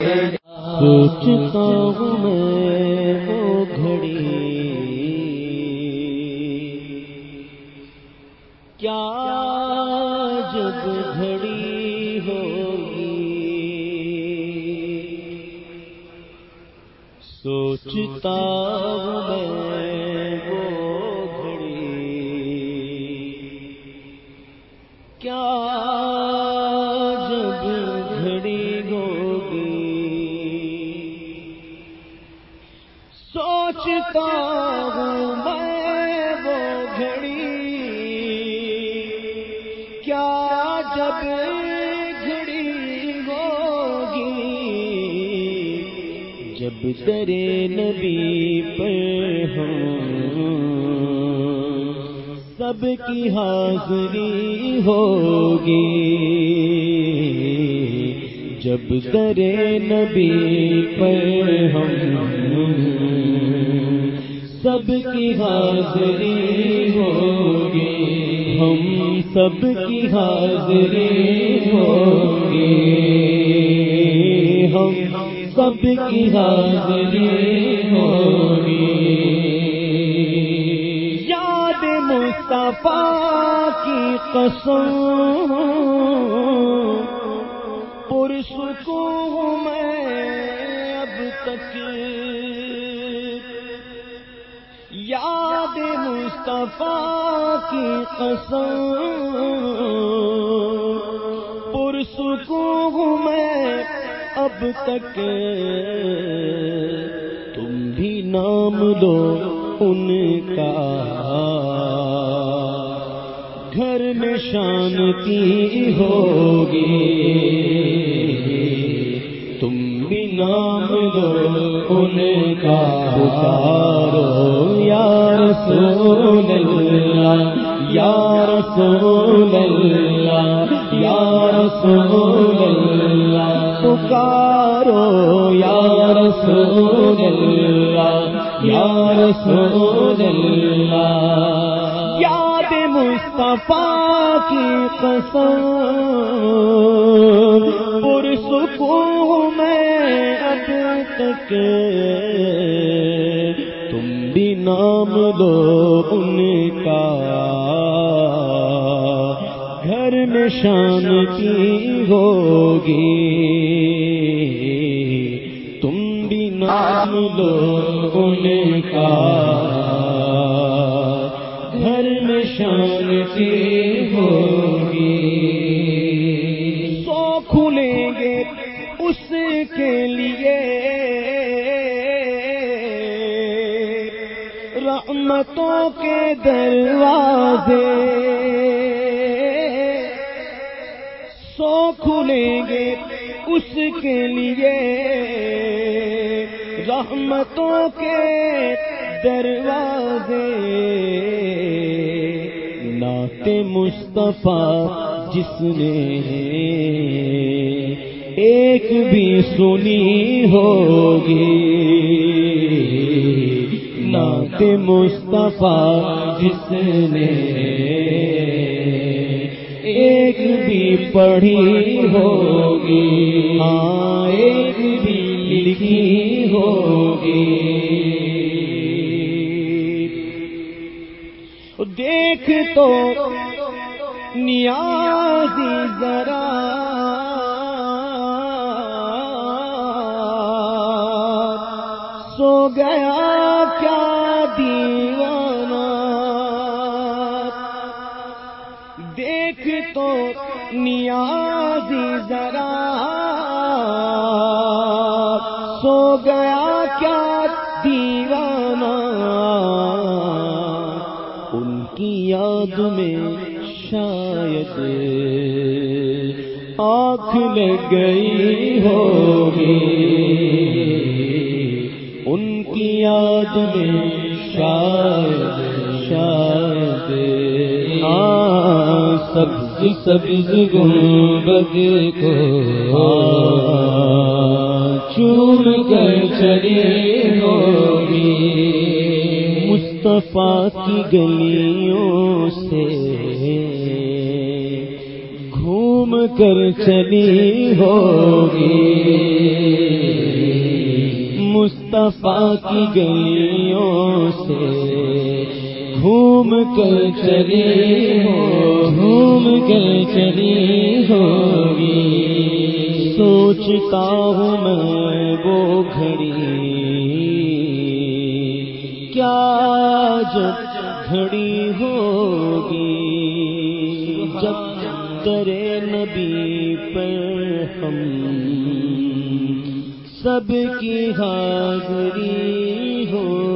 سوچتا ہوں میں وہ گھڑی۔ کیا جب گھڑی ہوگی؟ سوچتا ہوں میں سوچتا ہوں میں وہ گھڑی۔ کیا جب گھڑی ہوگی؟ جب درے نبی پر ہوں، سب کی حاضری ہوگی۔ جب درے نبی پر ہم سب کی حاضری ہوگی۔ ہم سب کی حاضری ہوگی۔ ہم سب کی حاضری ہوگی۔ یاد مصطفیٰ کی قسم۔ پرسکون میں اب تک۔ یاد مصطفیٰ کی قسم۔ پرسکون میں اب تک۔ تم بھی نام لو ان کا۔ گھر میں شانتی ہوگی۔ تم بھی نام لو ان کا۔ رسول اللہ، یا رسول اللہ، یا رسول اللہ۔ پکارو یا رسول اللہ، یا رسول اللہ۔ یاد مصطفیٰ کی قسم، پرسکون میں اب تک۔ نام لو ان کا۔ گھر میں شانتی ہوگی۔ تم بھی نام لو ان کا۔ گھر میں شانتی ہوگی۔ سو کھلیں گے اس کے لیے۔ رحمتوں کے دروازے سو کھلیں گے اس کے لیے رحمتوں کے دروازے نعت مصطفیٰ جس نے ایک بھی سنی ہوگی نعت مصطفیٰ جس نے ایک بھی پڑھی ہوگی ہاں ایک بھی لکھی ہوگی۔ دیکھ تو نیازی ذرا۔ سو گیا کیا نیازی ذرا سو گیا کیا دیوانہ؟ ان کی یاد میں شاید آنکھ لگ گئی ہوگی۔ ان کی یاد میں شاید شاید ہاں سبز گنبد کو چوم کر چلی ہوگی۔ مصطفیٰ کی گلیوں سے گھوم کر چلی ہوگی۔ صفا کی گلیوں سے گھوم کر چلی ہو گھوم کر چلی ہوگی۔ سوچتا ہوں میں وہ گھڑی۔ کیا جب گھڑی ہوگی؟ جب ترے نبی پر ہم۔ سب کی حاضری ہو۔